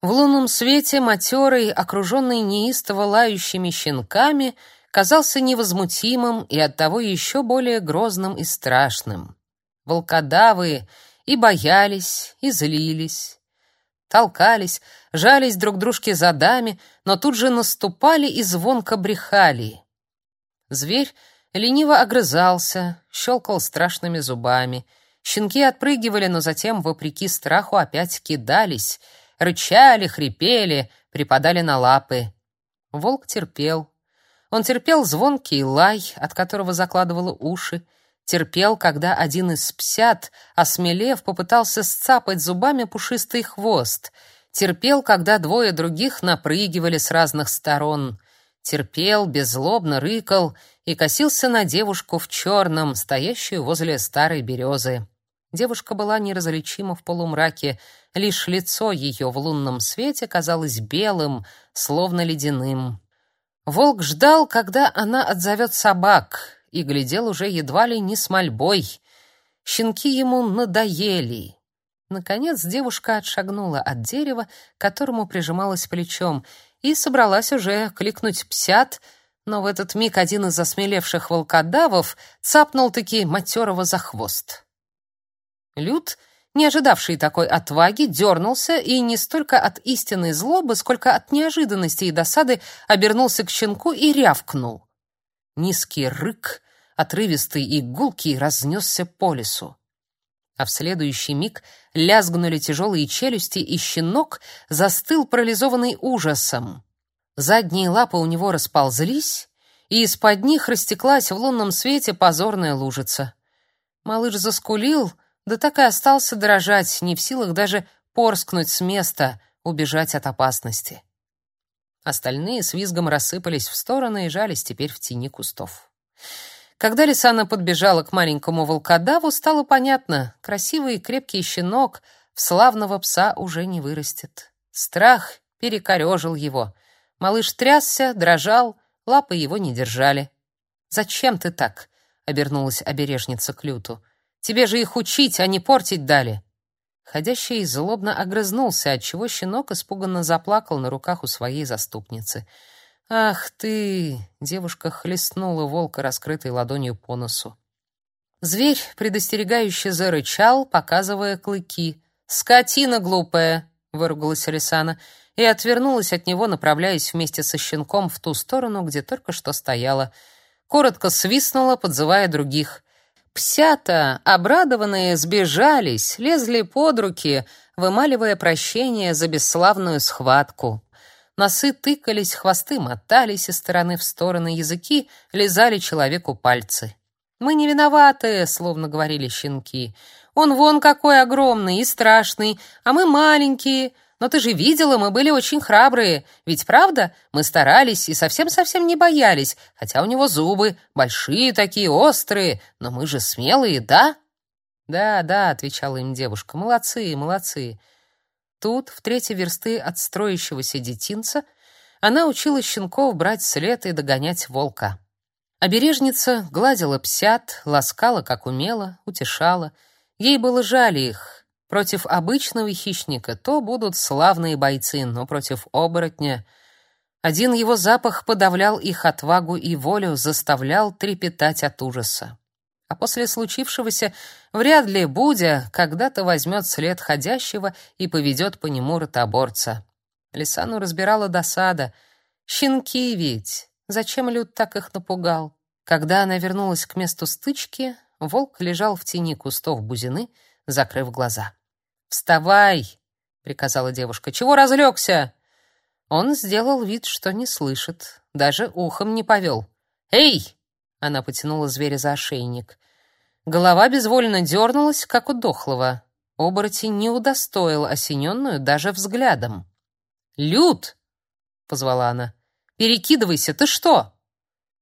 В лунном свете матерый, окруженный неистово лающими щенками, казался невозмутимым и оттого еще более грозным и страшным. Волкодавы и боялись, и злились, толкались, жались друг дружке задами, но тут же наступали и звонко брехали. Зверь лениво огрызался, щелкал страшными зубами. Щенки отпрыгивали, но затем, вопреки страху, опять кидались — рычали, хрипели, припадали на лапы. Волк терпел. Он терпел звонкий лай, от которого закладывало уши, терпел, когда один из псят, осмелев, попытался сцапать зубами пушистый хвост, терпел, когда двое других напрыгивали с разных сторон, терпел, беззлобно рыкал и косился на девушку в черном, стоящую возле старой березы. Девушка была неразличима в полумраке, лишь лицо ее в лунном свете казалось белым, словно ледяным. Волк ждал, когда она отзовет собак, и глядел уже едва ли не с мольбой. Щенки ему надоели. Наконец девушка отшагнула от дерева, к которому прижималась плечом, и собралась уже кликнуть псят, но в этот миг один из осмелевших волкодавов цапнул-таки матерого за хвост. Люд, не ожидавший такой отваги, дернулся и не столько от истинной злобы, сколько от неожиданности и досады обернулся к щенку и рявкнул. Низкий рык, отрывистый и гулкий, разнесся по лесу. А в следующий миг лязгнули тяжелые челюсти, и щенок застыл парализованный ужасом. Задние лапы у него расползлись, и из-под них растеклась в лунном свете позорная лужица. Малыш заскулил, да так и остался дрожать, не в силах даже порскнуть с места, убежать от опасности. Остальные с визгом рассыпались в стороны и жались теперь в тени кустов. Когда Лисана подбежала к маленькому волкодаву, стало понятно, красивый и крепкий щенок в славного пса уже не вырастет. Страх перекорежил его. Малыш трясся, дрожал, лапы его не держали. «Зачем ты так?» — обернулась обережница к Люту. Тебе же их учить, а не портить дали. Ходящий злобно огрызнулся, отчего щенок испуганно заплакал на руках у своей заступницы. «Ах ты!» — девушка хлестнула волка раскрытой ладонью по носу. Зверь предостерегающе зарычал, показывая клыки. «Скотина глупая!» — выругалась Алисана и отвернулась от него, направляясь вместе со щенком в ту сторону, где только что стояла. Коротко свистнула, подзывая других. Псята, обрадованные, сбежались, лезли под руки, вымаливая прощение за бесславную схватку. Носы тыкались, хвосты мотались из стороны в стороны, языки лизали человеку пальцы. «Мы не виноваты», — словно говорили щенки. «Он вон какой огромный и страшный, а мы маленькие. Но ты же видела, мы были очень храбрые. Ведь правда? Мы старались и совсем-совсем не боялись, хотя у него зубы большие такие, острые, но мы же смелые, да? Да, да, отвечала им девушка. Молодцы, молодцы. Тут, в третьей версты от строящегося детинца, она учила щенков брать след и догонять волка. Обережница гладила псят, ласкала, как умела, утешала. Ей было жаль их, Против обычного хищника то будут славные бойцы, но против оборотня один его запах подавлял их отвагу и волю, заставлял трепетать от ужаса. А после случившегося вряд ли Будя когда-то возьмет след ходящего и поведет по нему ротоборца. Лисану разбирала досада. Щенки ведь! Зачем Люд так их напугал? Когда она вернулась к месту стычки, волк лежал в тени кустов бузины, закрыв глаза. «Вставай!» — приказала девушка. «Чего разлегся?» Он сделал вид, что не слышит, даже ухом не повел. «Эй!» — она потянула зверя за ошейник. Голова безвольно дернулась, как у дохлого. Оборотень не удостоил осененную даже взглядом. «Люд!» — позвала она. «Перекидывайся, ты что?»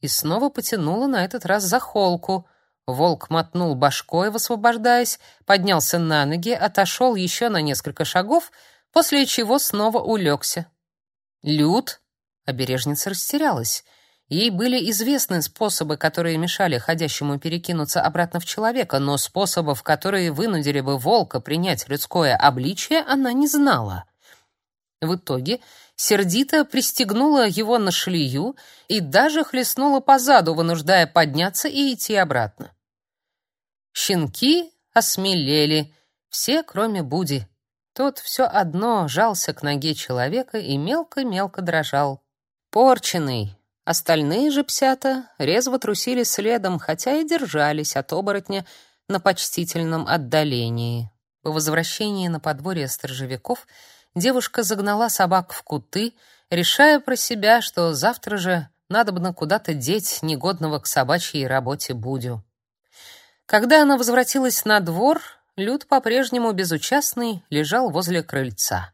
И снова потянула на этот раз за холку — Волк мотнул башкой, высвобождаясь, поднялся на ноги, отошел еще на несколько шагов, после чего снова улегся. «Люд?» — обережница растерялась. Ей были известны способы, которые мешали ходящему перекинуться обратно в человека, но способов, которые вынудили бы волка принять людское обличие, она не знала. В итоге сердито пристегнула его на шлею и даже хлестнула по заду, вынуждая подняться и идти обратно. Щенки осмелели, все, кроме Буди. Тот все одно жался к ноге человека и мелко-мелко дрожал. Порченый. Остальные же псята резво трусили следом, хотя и держались от оборотня на почтительном отдалении. По возвращении на подворье сторожевиков девушка загнала собак в куты, решая про себя, что завтра же надо бы куда-то деть негодного к собачьей работе Будю. Когда она возвратилась на двор, Люд по-прежнему безучастный лежал возле крыльца.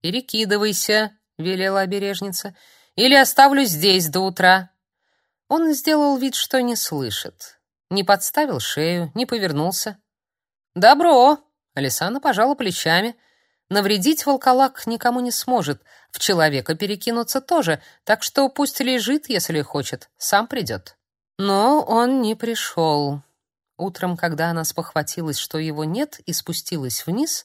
«Перекидывайся», — велела обережница, — «или оставлю здесь до утра». Он сделал вид, что не слышит. Не подставил шею, не повернулся. «Добро!» — Алисана пожала плечами. Навредить волколак никому не сможет, в человека перекинуться тоже, так что пусть лежит, если хочет, сам придет. Но он не пришел. Утром, когда она спохватилась, что его нет, и спустилась вниз,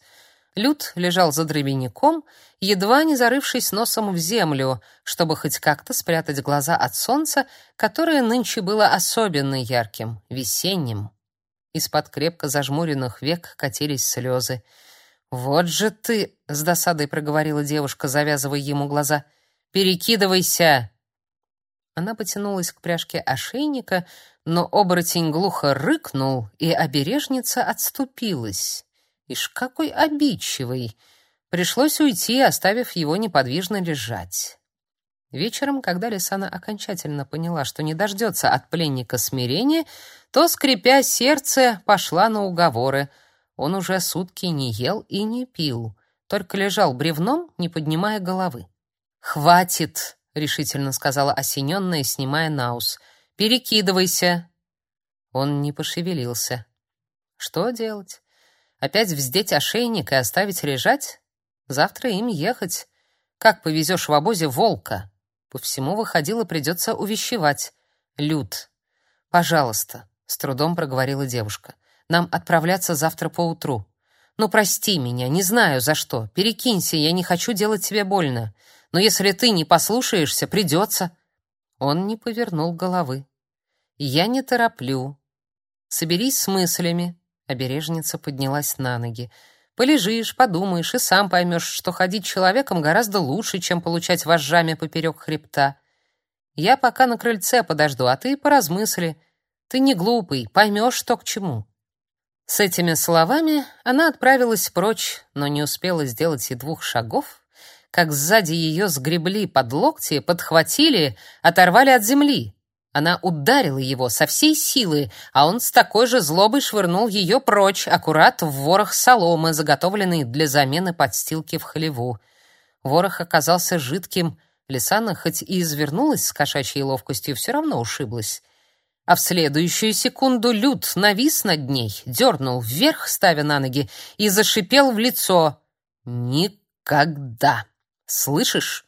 Люд лежал за дровяником, едва не зарывшись носом в землю, чтобы хоть как-то спрятать глаза от солнца, которое нынче было особенно ярким, весенним. Из-под крепко зажмуренных век катились слезы. «Вот же ты!» — с досадой проговорила девушка, завязывая ему глаза. «Перекидывайся!» Она потянулась к пряжке ошейника, но оборотень глухо рыкнул, и обережница отступилась. Ишь, какой обидчивый! Пришлось уйти, оставив его неподвижно лежать. Вечером, когда Лисана окончательно поняла, что не дождется от пленника смирения, то, скрипя сердце, пошла на уговоры. Он уже сутки не ел и не пил, только лежал бревном, не поднимая головы. «Хватит!» Решительно сказала осененная, снимая наус. Перекидывайся. Он не пошевелился. Что делать? Опять вздеть ошейник и оставить лежать? Завтра им ехать. Как повезешь в обозе волка? По всему выходило, придется увещевать. Люд, пожалуйста, с трудом проговорила девушка. Нам отправляться завтра поутру. Ну прости меня, не знаю за что. Перекинься, я не хочу делать тебе больно но если ты не послушаешься, придется». Он не повернул головы. «Я не тороплю. Соберись с мыслями». Обережница поднялась на ноги. «Полежишь, подумаешь и сам поймешь, что ходить человеком гораздо лучше, чем получать вожжами поперек хребта. Я пока на крыльце подожду, а ты поразмысли. Ты не глупый, поймешь, что к чему». С этими словами она отправилась прочь, но не успела сделать и двух шагов, как сзади ее сгребли под локти, подхватили, оторвали от земли. Она ударила его со всей силы, а он с такой же злобой швырнул ее прочь, аккурат в ворох соломы, заготовленный для замены подстилки в хлеву. Ворох оказался жидким. Лисана, хоть и извернулась с кошачьей ловкостью, все равно ушиблась. А в следующую секунду Люд навис над ней, дернул вверх, ставя на ноги, и зашипел в лицо. «Никогда!» Слышишь?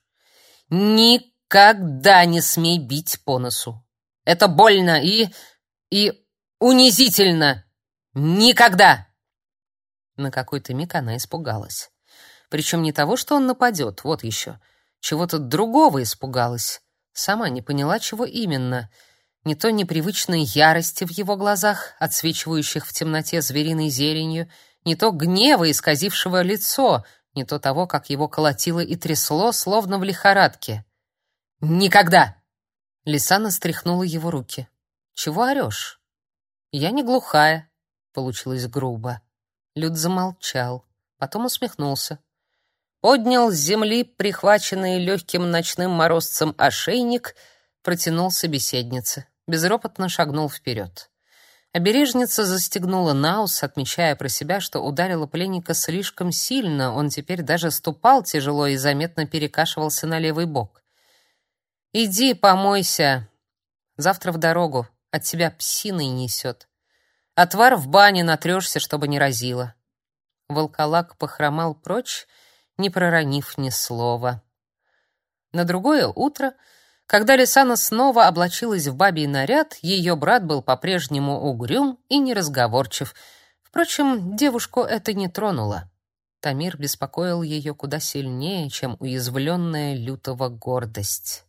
Никогда не смей бить по носу. Это больно и... и унизительно. Никогда!» На какой-то миг она испугалась. Причем не того, что он нападет, вот еще. Чего-то другого испугалась. Сама не поняла, чего именно. Не то непривычной ярости в его глазах, отсвечивающих в темноте звериной зеленью, не то гнева, исказившего лицо — не то того, как его колотило и трясло, словно в лихорадке. «Никогда!» Лисана стряхнула его руки. «Чего орешь?» «Я не глухая», — получилось грубо. Люд замолчал, потом усмехнулся. Поднял с земли прихваченный легким ночным морозцем ошейник, протянул собеседнице, безропотно шагнул вперед. Обережница застегнула наус, отмечая про себя, что ударила пленника слишком сильно, он теперь даже ступал тяжело и заметно перекашивался на левый бок. «Иди, помойся. Завтра в дорогу. От тебя псиной несет. Отвар в бане натрешься, чтобы не разило». Волколак похромал прочь, не проронив ни слова. На другое утро когда Лисана снова облачилась в бабий наряд, ее брат был по-прежнему угрюм и неразговорчив. Впрочем, девушку это не тронуло. Тамир беспокоил ее куда сильнее, чем уязвленная лютого гордость.